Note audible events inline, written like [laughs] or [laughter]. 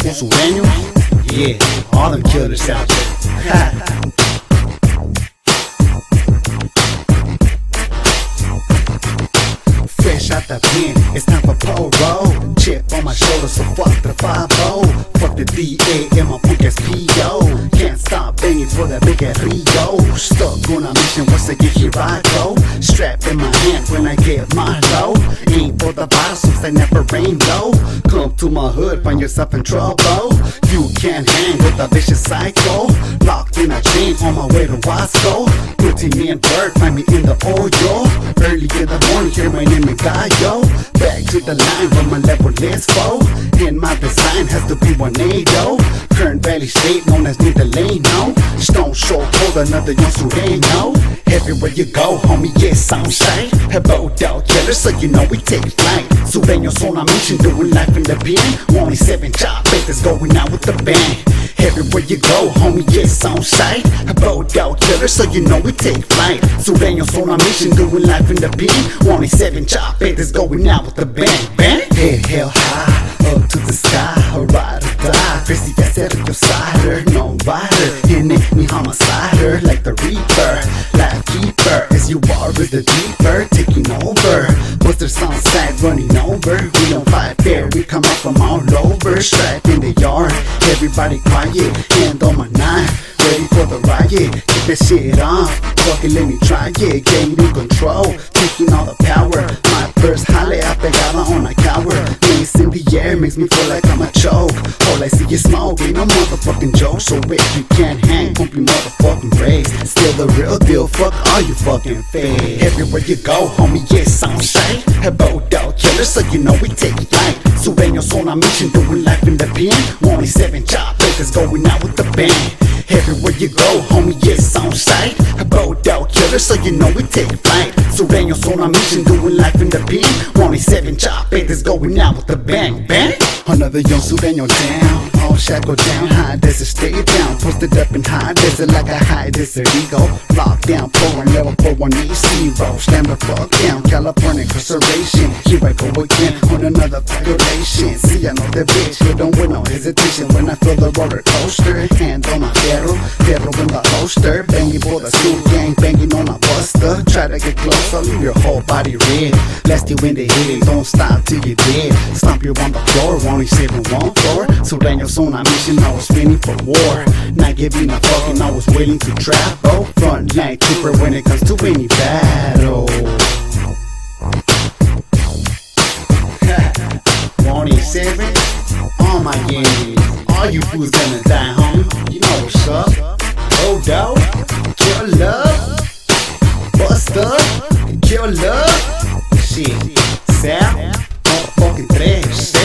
Pennsylvania? Yeah, all them killers out there. [laughs] It's time for pole roll. Chip on my shoulder, so fuck the 5 Fuck the DA and my punk ass PO. Can't stop banging for that big ass Rio. Stuck on a mission, once again here I go. Strap in my hand when I get my low. Aim for the since I never rain low. Come to my hood, find yourself in trouble. You can't hang with a vicious psycho. Locked in a chain on my way to Wasco. Putting me bird, find me in the oil. Early in the morning, hear my name in Gallo. Back to the line where my level is full. And my design has to be 180. Kern Valley State, known as New Delano. Stone Shore Cold, another young Sureno. Everywhere you go, homie, yes, sunshine. About out killer, so you know we take flight. Sureños on a mission, doing life in the pen. Only seven job bakers going out with the band. Everywhere you go, homie, yes, on sight. About out killer, so you know we take flight. Sureños on a mission, doing life in the pen. Only seven job bakers going out with the bang, bang. Head hell high, up to the sky, or ride or die. Crazy fast at your cider, no rider. In it, me homicider, like the reaper. Life keeper, as you are with the deeper, taking over. What's their sunset running over? We don't fight fair, we come up from all over. Strapped in the yard, everybody quiet, hand on my knife. Ready for the riot, keep that shit off. Fucking let me try it, gaining control, taking all the power. My makes me feel like I'm a choke. All I see is smoke, ain't no motherfucking joke. So if you can't hang, pump your motherfucking brakes. Still the real deal, fuck all you fucking fake. Everywhere you go, homie, yes, I'm shite. About out killers, so you know we take flight. Sureños on a mission, doing life in the pen. Only seven job bakers going out with the bang. Everywhere you go, homie, yes, on sight. About out killer, so you know we take flight. Sureños on a mission, doing life in the pen. Only seven job bakers going out with the bang, bang. Another young Sureño down, all shackled down, high desert, stay down. Posted up in high desert like a high desert eagle. Locked down, pouring level 418 zero. Slam the fuck down, California incarceration. Here I go again on another violation. See, I know that bitch, you don't with no hesitation when I feel the roller coaster. Hand on my barrel, barrel in the holster. Banging for the school Try to get close, I'll leave your whole body red. Blast you in the head and don't stop till you're dead. Stomp you on the floor, only saving one floor. Sureños on a mission, I was feeling for war. Not giving a fuck and I was willing to trap. travel. Front line trooper when it comes to any battle. [laughs] 187 on my game. All you fools gonna die, homie. You know what's up. Oh, dog. Kill love. Porque eu love shit, certo? Um pouco po, e po, três.